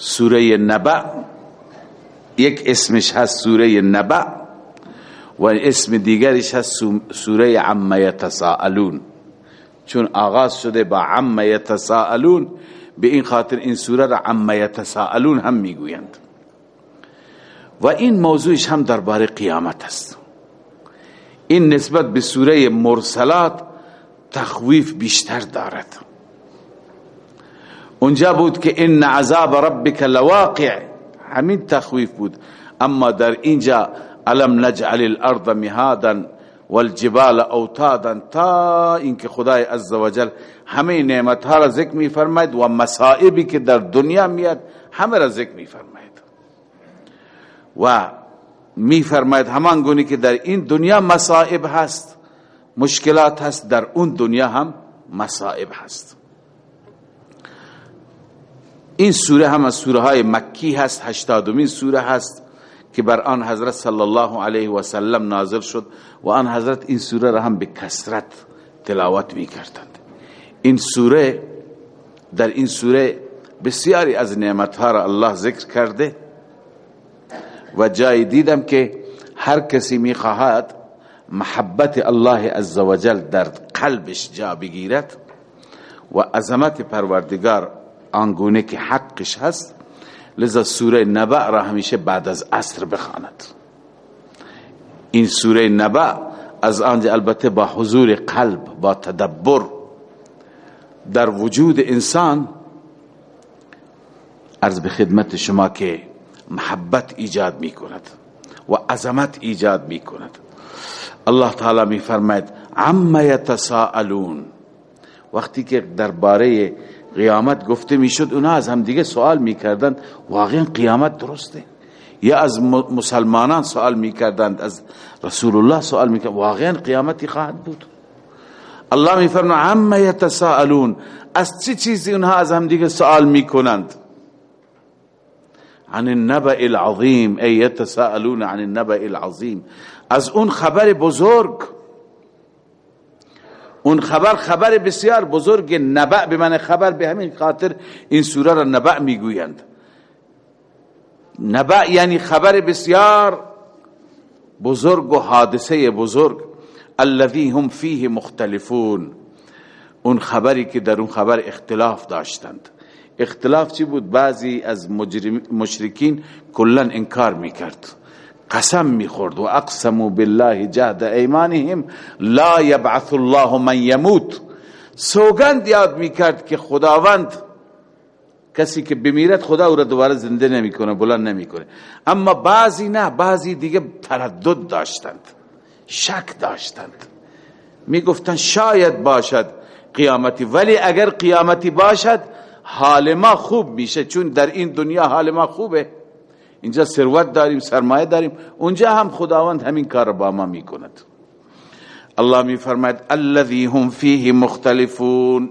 سوره نبع یک اسمش هست سوره نبع و اسم دیگرش هست سوره عم یتساءلون. چون آغاز شده با عم یتساءلون به این خاطر این سوره را عم یتساءلون هم می‌گویند. و این موضوعش هم درباره قیامت است. این نسبت به سوره مرسلات تخویف بیشتر دارد. اونجا بود که ان عذاب ربک لواقع. همین تخویف بود. اما در اینجا علم نجعل الارض مهادا والجبال اوتادا تا اینکه خدای عزوجل همه نعمت ها را ذکر می فرماید و مصائبی که در دنیا میاد همه را ذکر می فرماید و می فرماید همان گونی که در این دنیا مصائب هست مشکلات هست در اون دنیا هم مصائب هست. این سوره هم از سوره های مکی هست هشتادمین سوره هست که بر آن حضرت صلی الله علیه و سلم نازل شد و آن حضرت این سوره را هم به کسرت تلاوت می کردند این سوره در این سوره بسیاری از نعمتها را الله ذکر کرده و جای دیدم که هر کسی می خواهد محبت الله عزوجل در قلبش جا بگیرد و عظمت پروردگار آنگونه که حقش هست لذا سوره نبع را همیشه بعد از عصر بخواند. این سوره نبع از آنجا البته با حضور قلب با تدبر در وجود انسان عرض به خدمت شما که محبت ایجاد می کند و عظمت ایجاد می کند الله تعالی می فرماید عم یتساءلون. وقتی که درباره قیامت گفته می‌شد اونا از هم دیگه سوال می‌کردند. واقعا قیامت درسته. یا از مسلمانان سوال می‌کردند از رسول الله سوال می‌کردند. واقعا قیامتی خواهد بود. الله میفرما عم یتساءلون. از چه چیزی اونها از هم دیگه سوال می‌کنند؟ عن النبأ العظیم. ای یتساءلون عن النبأ العظیم. از اون خبر بزرگ اون خبر خبر بسیار بزرگ نبع به من خبر به همین خاطر این سوره را نبع می‌گویند. نبع یعنی خبر بسیار بزرگ و حادثه بزرگ. الذي هم فیه مختلفون. اون خبری که در اون خبر اختلاف داشتند. اختلاف چی بود؟ بعضی از مشرکین کلا انکار می‌کرد. قسم می‌خورد و اقسموا بالله جهد ایمانهم لا یبعث الله من یموت. سوگند یاد می‌کرد که خداوند کسی که بمیرد خدا او را دوباره زنده نمی‌کنه بلند نمی‌کنه. اما بعضی نه بعضی دیگه تردد داشتند شک داشتند. می‌گفتند شاید باشد قیامتی ولی اگر قیامتی باشد حال ما خوب میشه چون در این دنیا حال ما خوبه. اینجا ثروت داریم سرمایه داریم. اونجا هم خداوند همین کار با ما می‌کند. الله میفرماید الذي هم فیه مختلفون.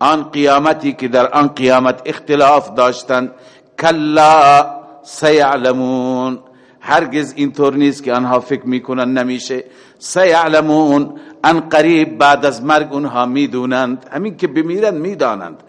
آن قیامتی که در آن قیامت اختلاف داشتند کلا سیعلمون. هرگز اینطور نیست که آنها فکر می‌کنن نمیشه. سیعلمون. ان قریب بعد از مرگ اونها می‌دونند. همین که بمیرند می‌دانند.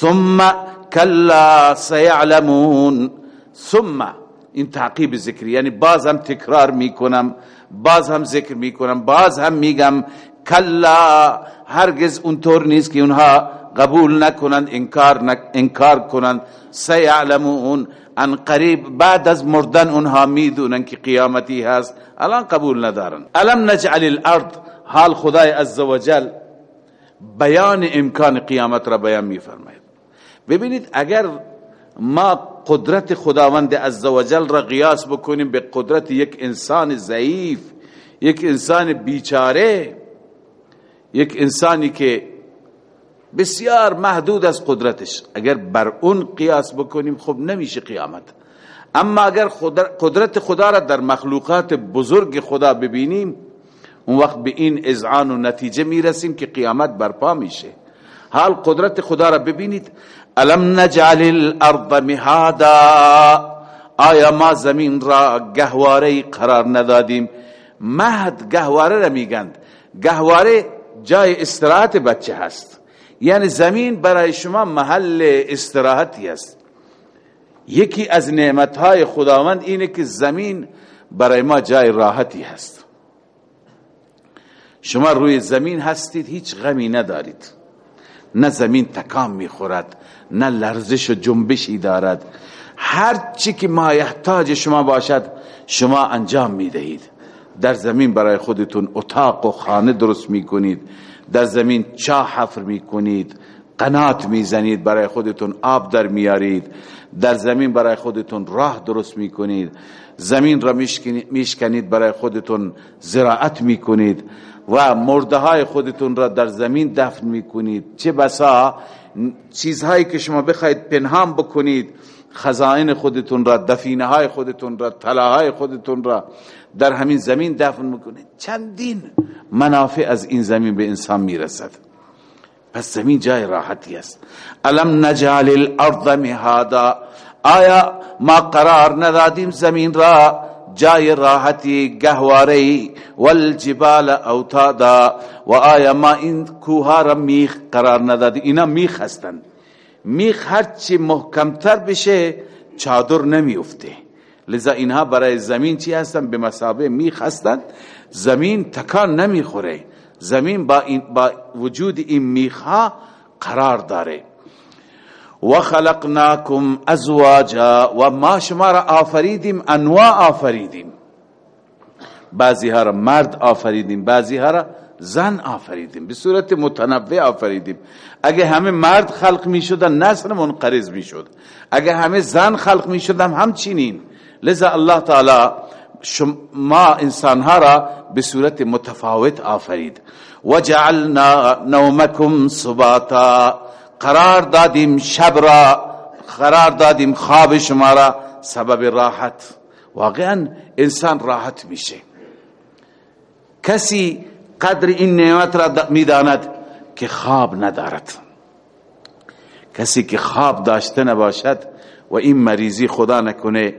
ثم کلا سیعلمون. ثم این تعقیب ذکری یعنی باز هم تکرار می‌کنم باز هم ذکر می‌کنم باز هم میگم کلا هرگز اونطور نیست که اونها قبول نکنند انکار نک انکار کنند. سیعلمون ان قریب بعد از مردن اونها می‌دونن که قیامتی هست. الان قبول ندارن. الم نجعل الارض؟ حال خدای عزوجل بیان امکان قیامت را بیان میفرماید. ببینید اگر ما قدرت خداوند عزوجل را قیاس بکنیم به قدرت یک انسان ضعیف یک انسان بیچاره یک انسانی که بسیار محدود از قدرتش. اگر بر اون قیاس بکنیم خب نمیشه قیامت. اما اگر قدرت خدا را در مخلوقات بزرگ خدا ببینیم اون وقت به این اذعان و نتیجه می‌رسیم که قیامت برپا میشه. حال قدرت خدا را ببینید. الم نجعل الارض مهادا؟ آیا ما زمین را گهواره قرار ندادیم؟ مهد گهواره را میگند. گهواره جای استراحت بچه هست. یعنی زمین برای شما محل استراحتی است. یکی از نعمتهای خداوند اینه که زمین برای ما جای راحتی هست. شما روی زمین هستید هیچ غمی ندارید. نه زمین تکام می‌خورد نه لرزش و جنبشی دارد. هر چی که مایحتاج شما باشد شما انجام می‌دهید. در زمین برای خودتون اتاق و خانه درست می‌کنید. در زمین چاه حفر می‌کنید قنات می‌زنید برای خودتون آب در میارید در زمین برای خودتون راه درست می‌کنید. زمین را میشکنید برای خودتون زراعت می‌کنید. و مرده های خودتون را در زمین دفن می‌کنید. چه بسا؟ چیزهایی که شما بخواید پنهان بکنید خزائن خودتون را دفینه های خودتون را طلاهای خودتون را در همین زمین دفن می‌کنید. چندین منافع از این زمین به انسان می‌رسد. پس زمین جای راحتی است. الم نجعل الارض مهادا؟ آیا ما قرار ندادیم زمین را؟ جای راحتی گهواری والجبال اوتادا. و آیا ما این کوها را میخ قرار ندادیم اینا میخ هستند میخ هرچی محکمتر بشه چادر نمیفته. لذا اینها برای زمین چی هستن؟ به مسابه میخ هستند زمین تکان نمی‌خوره. زمین با, با وجود این میخ ها قرار داره. و خلقناکم ازواجا و ما شما را آفریدیم انواع آفریدیم بعضی ها را مرد آفریدیم بعضی ها را زن آفریدیم به صورت متنوع آفریدیم اگه همه مرد خلق می شدن نسل منقرض می شد اگه همه زن خلق می شدن همچنین لذا الله تعالی ما انسان ها را به صورت متفاوت آفرید. و جعلنا نومکم سباتا قرار دادیم شب را قرار دادیم خواب شما را. سبب راحت. واقعا انسان راحت میشه. کسی قدر این نعمت را می‌داند که خواب ندارد. کسی که خواب داشته نباشد و این مریضی خدا نکنه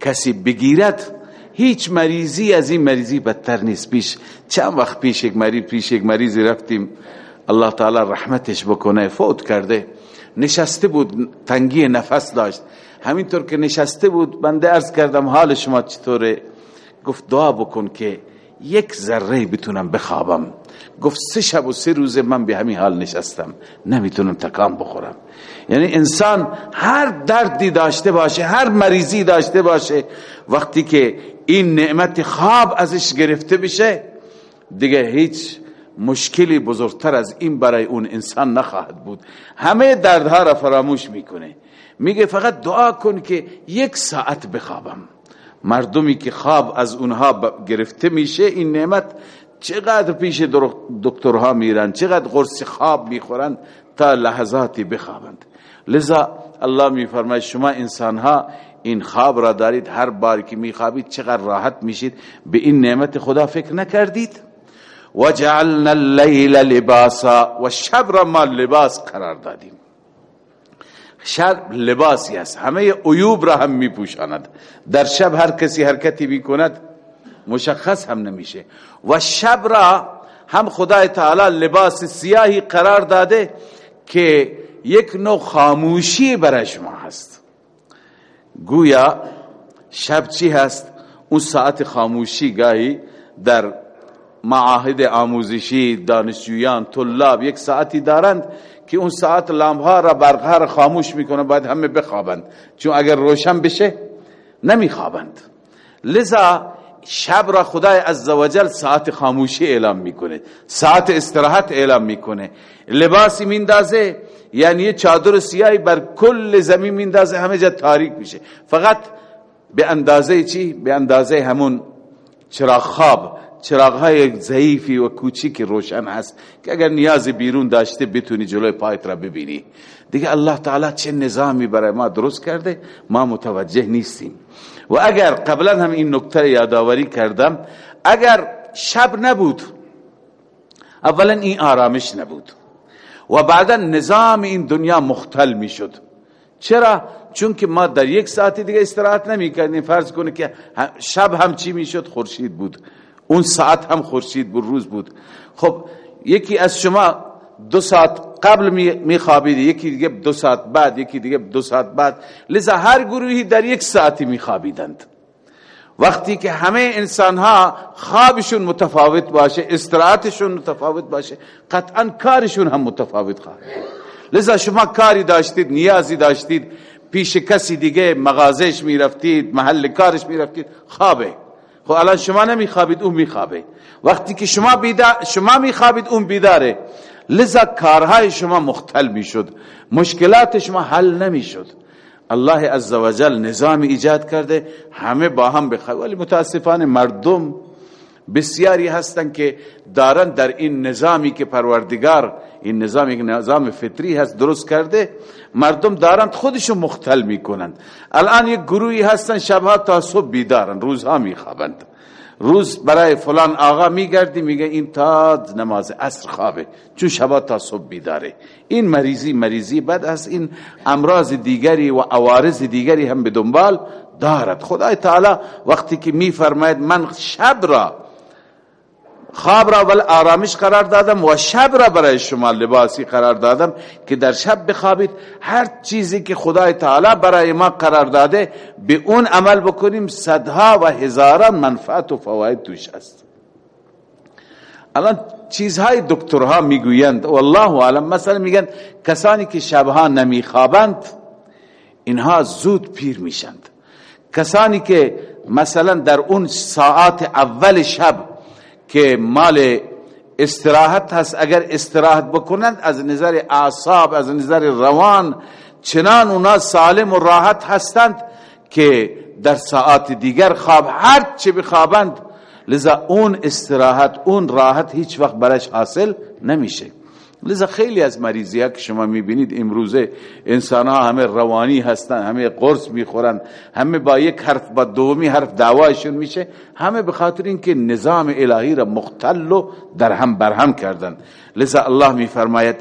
کسی بگیرد هیچ مریضی از این مریضی بدتر نیست. پیش چند وقت پیش یک مریض پیش یک مریضی رفتیم. الله تعالی رحمتش بکنه فوت کرده. نشسته بود تنگی نفس داشت. همینطور که نشسته بود بنده ارز کردم حال شما چطوره؟ گفت دعا بکن که یک ذره بتونم بخوابم. گفت سه شب و سه روز من به همین حال نشستم. نمی‌تونم تکام بخورم. یعنی انسان هر دردی داشته باشه هر مریضی داشته باشه وقتی که این نعمت خواب ازش گرفته بشه دیگه هیچ مشکلی بزرگتر از این برای اون انسان نخواهد بود. همه دردها را فراموش می‌کنه. میگه فقط دعا کن که یک ساعت بخوابم. مردمی که خواب از اونها گرفته میشه این نعمت چقدر پیش دکترها میرن چقدر قرص خواب می‌خورن تا لحظاتی بخوابند. لذا الله میفرماید شما انسان ها این خواب را دارید. هر بار که میخوابید چقدر راحت میشید. به این نعمت خدا فکر نکردید. و اللیل لباسا و شب ما لباس قرار دادیم. شب لباسی است. همه عیوب را هم میپوشاند. در شب هر کسی حرکتی می‌کند مشخص هم نمیشه. و شب را هم خدای تعالی لباس سیاهی قرار داده که یک نوع خاموشی برای شما هست. گویا شب چی هست؟ اون ساعت خاموشی گاهی در معاهد آموزشی دانشجویان طلاب یک ساعتی دارند که اون ساعت لامها را برقها را خاموش می‌کنه باید همه بخوابند. چون اگر روشن بشه نمیخوابند. لذا شب را خدای عزوجل ساعت خاموشی اعلام می‌کنه ساعت استراحت اعلام می‌کنه. لباسی میندازه یعنی یه چادر سیاهی بر کل زمین میندازه همه جا تاریک میشه. فقط به اندازه چی؟ به اندازه همون چراغ خواب. چراغ های ضعیفی و کوچیک روشن هست که اگر نیاز بیرون داشته بتونی جلوی پایت را ببینی. دیگه الله تعالی چه نظامی برای ما درست کرده ما متوجه نیستیم. و اگر قبلا هم این نکته یادآوری کردم اگر شب نبود اولا این آرامش نبود. و بعدا نظام این دنیا مختل می شد چرا؟ چون که ما در یک ساعت دیگه استراحت نمی کردیم فرض کنه که شب هم چی می شد خورشید بود. اون ساعت هم خورشید بود روز بود. خب یکی از شما دو ساعت قبل میخوابید یکی دیگه دو ساعت بعد یکی دیگه دو ساعت بعد. لذا هر گروهی در یک ساعتی میخوابیدند. وقتی که همه انسان ها خوابشون متفاوت باشه استراحتشون متفاوت باشه قطعا کارشون هم متفاوت خواهد لذا شما کاری داشتید نیازی داشتید پیش کسی دیگه مغازش می‌رفتید محل کارش می‌رفتید خوابه. خب الان شما نمیخوابید اون میخوابه. وقتی که شما بیدار شما میخوابید اون بیداره. لذا کارهای شما مختل می‌شد. مشکلات شما حل نمی‌شد. الله عزوجل نظام ایجاد کرده. همه با هم بخواه ولی متاسفانه مردم بسیاری هستند که دارن در این نظامی که پروردگار این نظام یک نظام فطری هست درست کرده مردم دارن خودشون مختل می‌کنند. الان یک گروهی هستن شبها تا صبح بیدارن روزها میخوابند. روز برای فلان آقا میگردی میگه این تا نماز عصر خوابه چون شبا تا صبح بیداره. این مریضی مریضی بعد از این امراض دیگری و عوارض دیگری هم به دنبال دارد. خدای تعالی وقتی که میفرماید من شب را خواب را ول آرامش قرار دادم و شب را برای شما لباسی قرار دادم که در شب بخوابید. هر چیزی که خدای تعالی برای ما قرار داده به اون عمل بکنیم. صدها و هزاران منفعت و فواید توش است. الان چیزهای دکترها می‌گویند. والله عالم مثلا میگن کسانی که شبها نمیخوابند اینها زود پیر میشند. کسانی که مثلا در اون ساعات اول شب که مال استراحت هست اگر استراحت بکنند از نظر اعصاب از نظر روان چنان اونا سالم و راحت هستند که در ساعات دیگر خواب هر چه بخوابند لذا اون استراحت اون راحت هیچ وقت برش حاصل نمیشه. لذا خیلی از مریضی ها که شما می‌بینید امروزه انسان ها همه روانی هستن همه قرص می‌خورن همه با یک حرف با دومی حرف دعوایشون میشه همه به خاطر اینکه نظام الهی را مختل و در هم برهم کردن. لذا الله میفرماید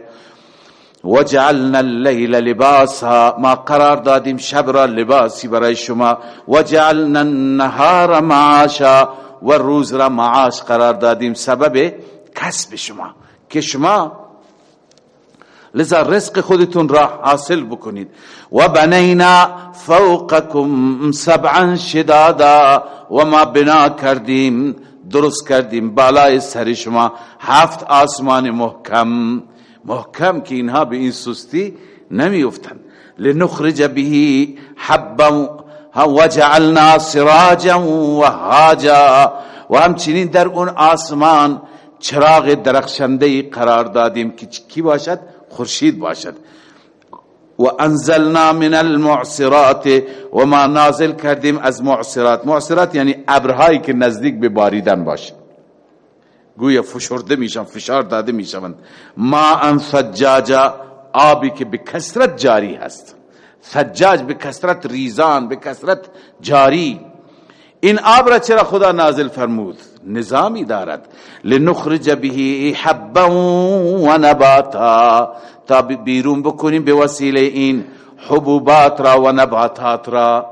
وجعلنا اللیل لباسا. ما قرار دادیم شب را لباسی برای شما. وجعلنا النهار معاشا. و روز را معاش قرار دادیم. سبب کسب شما که شما لذا رزق خودتون را حاصل بکنید. و بنینا فوقکم سبعا شدادا و ما بنا کردیم درست کردیم. بالای سر شما هفت آسمان محکم. محکم که اینها به این سستی نمیفتن لنخرج به حبا وجعلنا سراجا وهاجا و همچنین در اون آسمان چراغ درخشنده قرار دادیم که کی باشد؟ خورشید باشد. و انزلنا من المعصرات و ما نازل کردیم از معصرات. معصرات یعنی ابرهایی که نزدیک به باریدن باشه گویا فشرده میشن فشار داده میشن ما ان سجاجا آبی که به کسرت جاری هست. سجاج به کسرت ریزان به کسرت جاری. این آب را چرا خدا نازل فرمود؟ نظامی دارد. لنخرج به حبا و نباتا. تا بیرون بکنیم به وسیله این حبوبات را و نباتات را.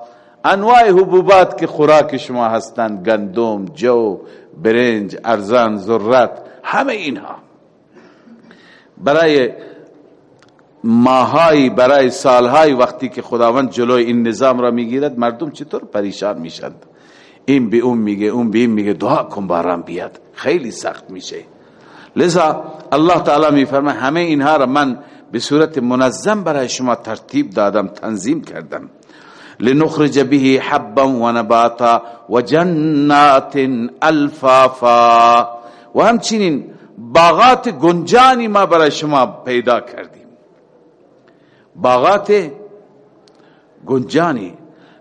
انواع حبوبات که خوراک شما هستند گندم جو برنج ارزان ذرت همه اینها. برای ماهای برای سالهای وقتی که خداوند جلوی این نظام را می‌گیرد مردم چطور پریشان میشند این به اون میگه اون به این میگه دعا کن باران بیاد. خیلی سخت میشه. لذا الله تعالی میفرمه همه اینها را من به صورت منظم برای شما ترتیب دادم تنظیم کردم. لنخرج به حبا و نباتا و جنات الفافا. و همچنین باغات گنجانی ما برای شما پیدا کردیم. باغات گنجانی.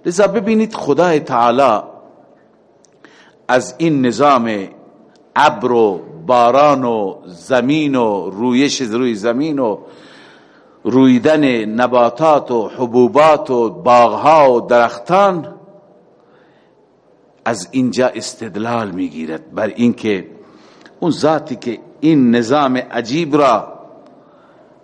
لذا ببینید خدای تعالی از این نظام ابر و باران و زمین و رویش روی زمین و رویدن نباتات و حبوبات و باغها و درختان از اینجا استدلال می‌گیرد. بر اینکه اون ذاتی که این نظام عجیب را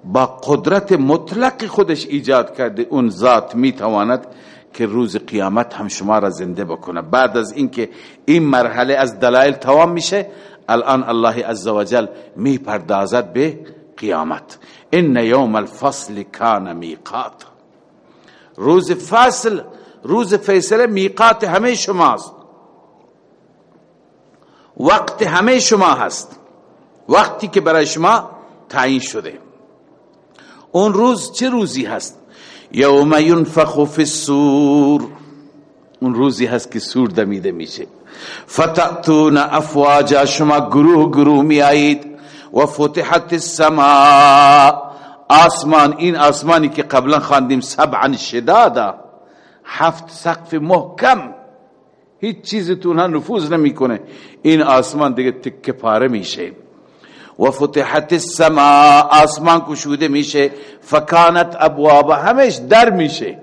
با قدرت مطلق خودش ایجاد کرده اون ذات می‌تواند که روز قیامت هم شما را زنده بکنه. بعد از اینکه این مرحله از دلایل تمام میشه الان الله عزوجل می پردازد به قیامت. ان یوم الفصل کان میقات. روز فصل روز فیصله میقات همه شماست. وقت همه شما هست. وقتی که برای شما تعیین شده. اون روز چه روزی هست؟ یوم ینفخ فی السور. اون روزی هست که سور دمیده میشه. فتأتون افواجا شما گروه گروه می و فتحت السماء. آسمان این آسمانی که قبلا خواندیم سبعا شدادا. هفت سقف محکم. هیچ چیزی تو نفوذ نمی‌کنه. این آسمان دیگه تکه پاره میشه. و فتحت السماء آسمان کشوده میشه فکانت ابواب همش در میشه.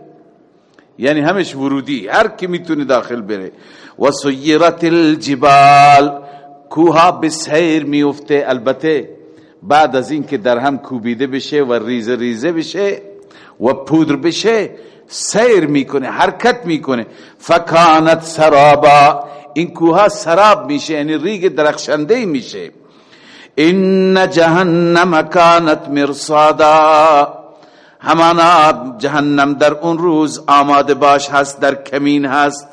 یعنی همش ورودی هر کی می‌تونه داخل بره. و سیرت الجبال کوها به سیر میفته. البته بعد از این که در هم کوبیده بشه و ریزه ریزه بشه و پودر بشه سیر می‌کنه حرکت می‌کنه. فکانت سرابا این کوها سراب میشه یعنی ریگ درخشنده میشه. ان جهنم کانت مرصادا. همانا جهنم در اون روز آماده باش هست در کمین هست.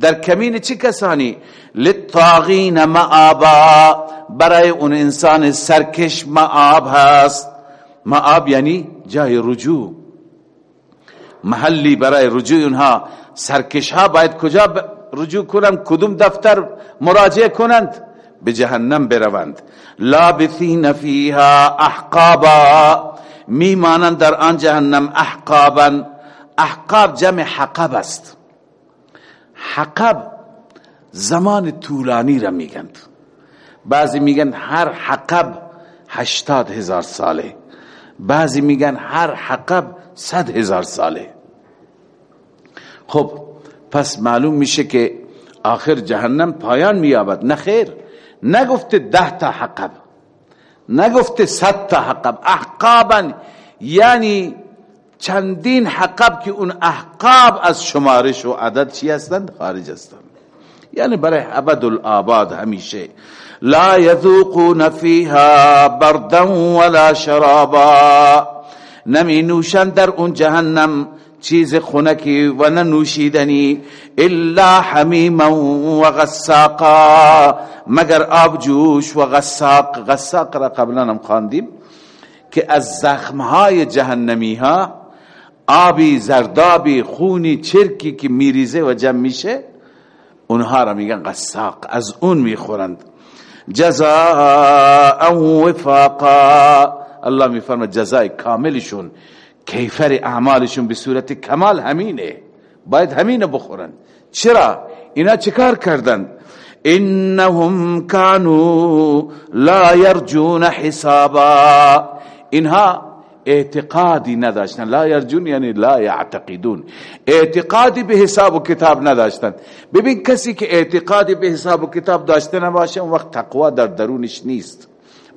در کمین چه کسانی؟ لطاغین معابا برای اون انسان سرکش معاب هست. معاب یعنی جای رجوع. محلی برای رجوع اونها. سرکش ها باید کجا رجوع کنند؟ کدوم دفتر مراجعه کنند؟ به جهنم بروند. لابثین فیها احقابا. میمانند در آن جهنم احقابا. احقاب جمع حقب است. حقب زمان طولانی را میگند. بعضی میگن هر حقب هشتاد هزار ساله. بعضی میگن هر حقب صد هزار ساله. خب پس معلوم میشه که آخر جهنم پایان میابد نه خیر. نگفته ده تا حقب نگفته صد تا حقب احقابا یعنی چندین حقب که اون احقاب از شمارش و عدد چی هستند؟ خارج هستند. یعنی برای عبد الآباد همیشه. لا یذوقون فیها بردا ولا شرابا. نمی در اون جهنم چیز خونکی و ننوشیدنی الا حمیما و غساقا. مگر آب جوش و غساق غساق را قبلا هم خواندیم که از زخمهای جهنمی ها آبی زردابی خونی چرکی که میریزه و جمع میشه اونها را میگن غساق از اون می‌خورند. جزاء وفاقا. الله میفرمه جزای کاملشون. کیفر اعمالشون به صورت کمال همینه. باید همینه بخورن. چرا؟ اینا چیکار کردن؟ انهم كانوا لا يرجون حسابا. اینها اعتقادی نداشتن. لا یرجون یعنی لا یعتقدون. اعتقادی به حساب و کتاب نداشتن. ببین کسی که اعتقادی به حساب و کتاب داشته نباشه اون وقت تقوا در درونش نیست.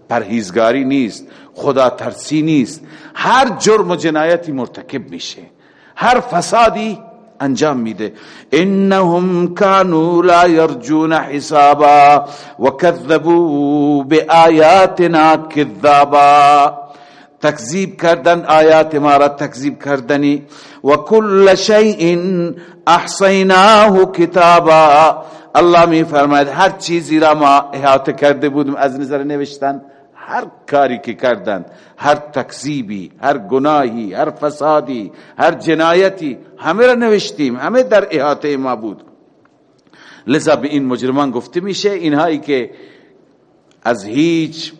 پرهیزگاری نیست خدا ترسی نیست. هر جرم و جنایتی مرتکب میشه. هر فسادی انجام میده. انهم كانوا لا يرجون حسابا وكذبوا بآياتنا كذابا تکذیب کردن آیات ما را تکذیب کردنی. و کل شیء احصیناه کتابا. الله می فرماید هر چیزی را ما احاطه کرده بودیم از نظر نوشتن هر کاری که کردن هر تکذیبی هر گناهی هر فسادی هر جنایتی همه را نوشتیم همه در احاطه ما بود. لذا به این مجرمان گفته میشه اینهایی که از هیچ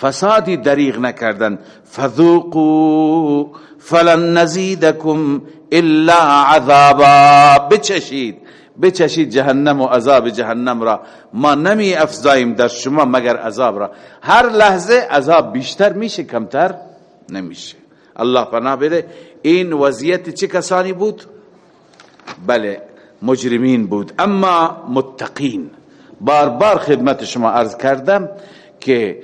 فسادی دریغ نکردن فذوقوا فلن نزیدکم الا عذابا بچشید. بچشید جهنم و عذاب جهنم را. ما نمی افزاییم در شما مگر عذاب را. هر لحظه عذاب بیشتر میشه کمتر نمیشه. الله پناه بده. این وضعیت چه کسانی بود؟ بله مجرمین بود. اما متقین. بار بار خدمت شما عرض کردم که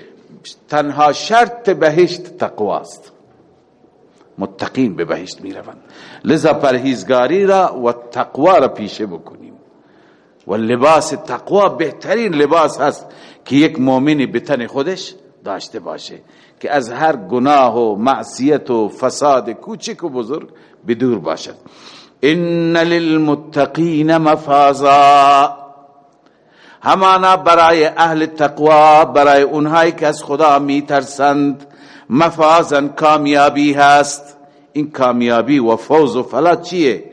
تنها شرط بهشت تقواست. متقین به بهشت می روند لذا پرهیزگاری را و تقوا را پیشه بکنیم. و لباس تقوا بهترین لباس هست که یک مؤمنی به خودش داشته باشه که از هر گناه و معصیت و فساد کوچک و بزرگ بدور باشد. ان للمتقین مفازا. همانا برای اهل تقوا برای اونهایی که از خدا میترسند مفازن کامیابی هست. این کامیابی و فوز و فلا چیه؟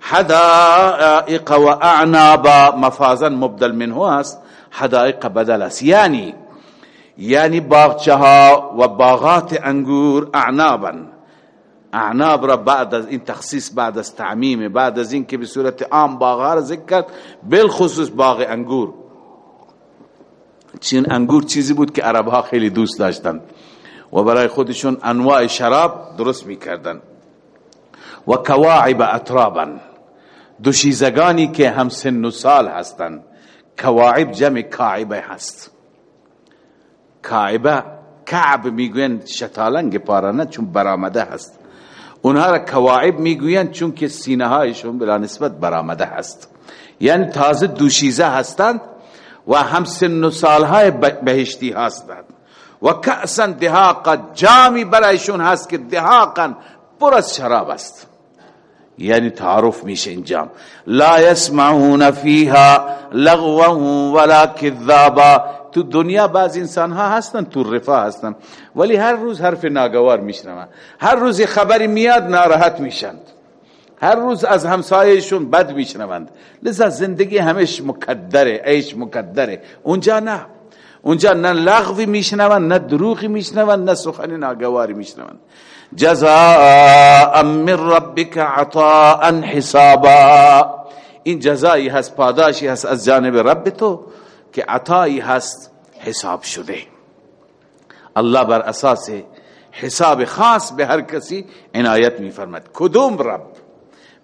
حدائق و اعنابا مفازن مبدل منه هست حدائق بدل است. یعنی یعنی باغچه و باغات انگور اعنابا. اعناب را بعد از این تخصیص بعد از تعمیم بعد از این که به صورت عام باغ را ذکر کرد بالخصوص باغ انگور. چین انگور چیزی بود که عرب ها خیلی دوست داشتند. و برای خودشون انواع شراب درست می‌کردن. و کواعب اطرابا دوشیزگانی که هم سن و سال هستند کواعب جمع کاعبه هست. کاعبه کعب می‌گوین شتالنگ پارانه چون برآمده هست. اونها را کواعب می‌گوین چون که سینه هایشون بلا نسبت برآمده هست. یعنی تازه دوشیزه هستند و هم سن و سالهای بهشتی هستند. و کأسا دهاقا جامی برایشون هست که دهاقا پر از شراب است. یعنی تعارف میشه این جام لا يسمعون فيها لغوا ولا كذابا تو دنیا بعض انسان ها هستن تو رفاه هستن. ولی هر روز حرف ناگوار میشنون هر روز خبری میاد ناراحت میشند هر روز از همسایهشون بد میشنوند. لذا زندگی همش مکدره ایش مکدره. اونجا نه. اونجا نه لغوی میشنوند نه دروغی میشنوند نه سخن ناگواری میشنوند. جزاء من ربک عطاء حسابا. این جزایی هست پاداشی هست از جانب رب تو که عطایی هست حساب شده. الله بر اساس حساب خاص به هر کسی عنایت میفرمد کدوم رب؟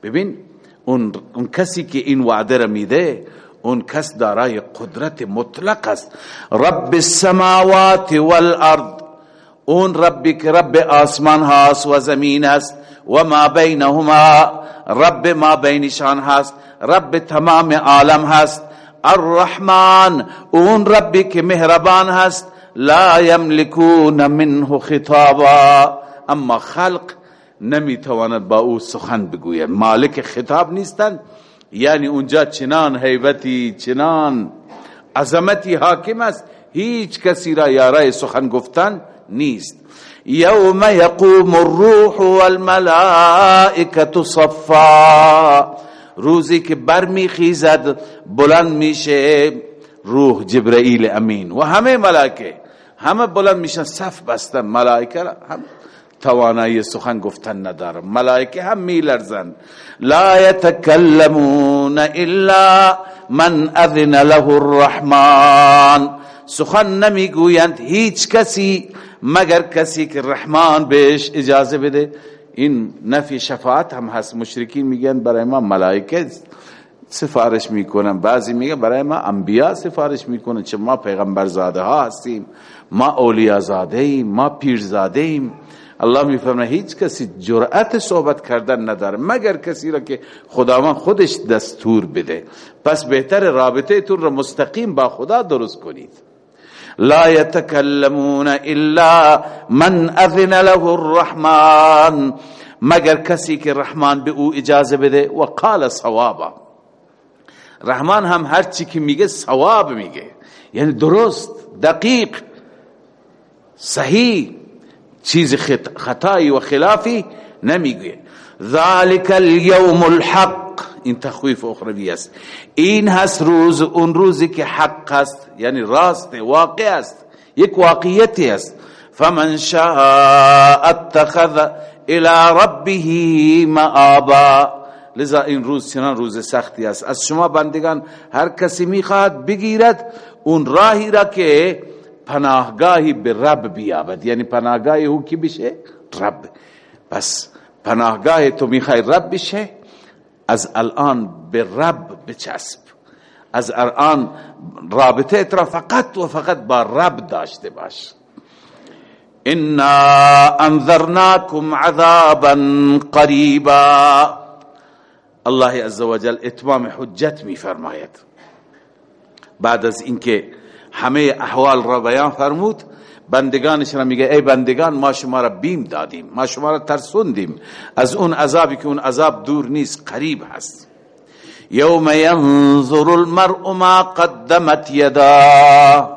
ببین اون, اون کسی که این وعده را میده اون کس دارای قدرت مطلق است. رب السماوات والارض. اون ربی که رب آسمان هاست و زمین است و ما بینهما. رب ما بینشان هست رب تمام عالم هست الرحمن. اون ربی که مهربان هست. لا یملکون منه خطابا. اما خلق نمی‌تواند با او سخن بگوید. مالک خطاب نیستند. یعنی اونجا چنان حیبتی چنان عظمتی حاکم است هیچ کسی را یارای سخن گفتن نیست. یوم یقوم الروح والملائکه صفا. روزی که برمیخیزد بلند میشه روح جبرائیل امین. و همه ملائکه همه بلند میشن صف بستن ملائکه هم توانایی سخن گفتن ندارم. ملائکه هم میلرزن. لا يتكلمون الا من اذن له الرحمن. سخن نمی‌گویند هیچ کسی مگر کسی که رحمان بهش اجازه بده. این نفی شفاعت هم هست. مشرکین میگن برای ما ملائکه سفارش می‌کنن. بعضی میگن برای ما انبیا سفارش می‌کنن. چه ما پیغمبر زاده ها هستیم. ما اولیاء زاده ایم ما پیر زاده ایم الله میفرمه هیچ کسی جرأت صحبت کردن نداره مگر کسی را که خداوند خودش دستور بده. پس بهتر رابطه تون را مستقیم با خدا درست کنید. لا يتكلمون الا من اذن له الرحمن. مگر کسی که رحمان به او اجازه بده؟ و قال صوابا رحمان هم هر چی که میگه ثواب میگه. یعنی درست دقیق صحیح. چیز خطایی و خلافی نمیگه ذالک اليوم الحق این تخویف اخروی است. این هست روز اون روزی که حق است یعنی راست واقع است یک واقعیتی است. فمن شاء اتخذ الى ربه مآبا. لذا این روز چنان روز سختی است. از شما بندگان هر کسی می‌خواد بگیرد اون راهی را که پناهگاهی به رب بیابد. یعنی پناهگاهی او کی بشه؟ رب. پس پناهگاه تو می‌خوای رب بشه از الان به رب بچسب. از الان رابطه را فقط و فقط با رب داشته باش. انا انذرناكم عذابا قریبا الله عزوجل اتمام حجت می فرماید بعد از اینکه همه احوال را بیان فرمود. بندگانش را میگه ای بندگان ما شما را بیم دادیم ما شما را ترسوندیم. از اون عذابی که اون عذاب دور نیست قریب هست. یوم ینظر المرء ما قدمت یدا.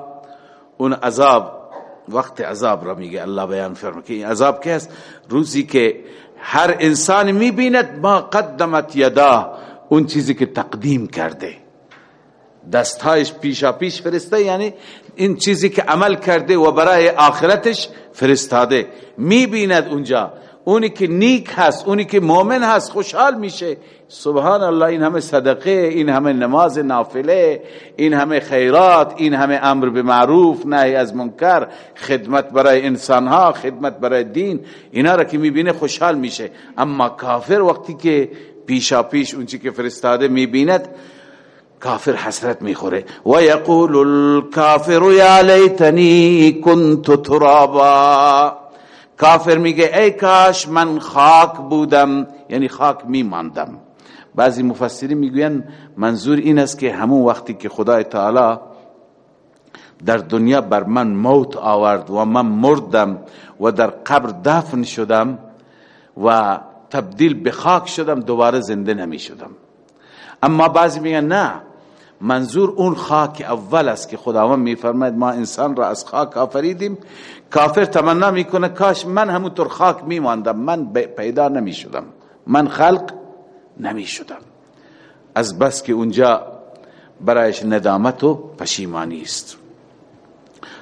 اون عذاب وقت عذاب را میگه الله بیان فرمه که این عذاب که است؟ روزی که هر انسان می‌بیند ما قدمت یدا. اون چیزی که تقدیم کرده. دستهایش پیشا پیش فرسته یعنی این چیزی که عمل کرده و برای آخرتش فرستاده. می‌بیند اونجا. اونی که نیک هست اونی که مؤمن هست خوشحال میشه. سبحان الله این همه صدقه این همه نماز نافله این همه خیرات این همه امر به معروف نهی از منکر خدمت برای انسانها خدمت برای دین اینا را که می‌بینه خوشحال میشه. اما کافر وقتی که پیشا پیش اونچی که فرستاده می‌بیند کافر حسرت می‌خوره. و یقول الكافر یا لیتنی کنت ترابا. کافر میگه ای کاش من خاک بودم. یعنی خاک میماندم. بعضی مفسرین می‌گوین منظور این است که همون وقتی که خدای تعالی در دنیا بر من موت آورد و من مردم و در قبر دفن شدم و تبدیل به خاک شدم دوباره زنده نمی شدم اما بعضی میگن نه منظور اون خاک اول است که خداوند میفرماید ما انسان را از خاک آفریدیم. کافر تمنا می‌کنه کاش من همونطور خاک میماندم من پیدا نمی‌شدم. من خلق نمی‌شدم. از بس که اونجا برایش ندامت و پشیمانی است.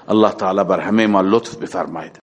الله تعالی بر همه ما لطف بفرماید.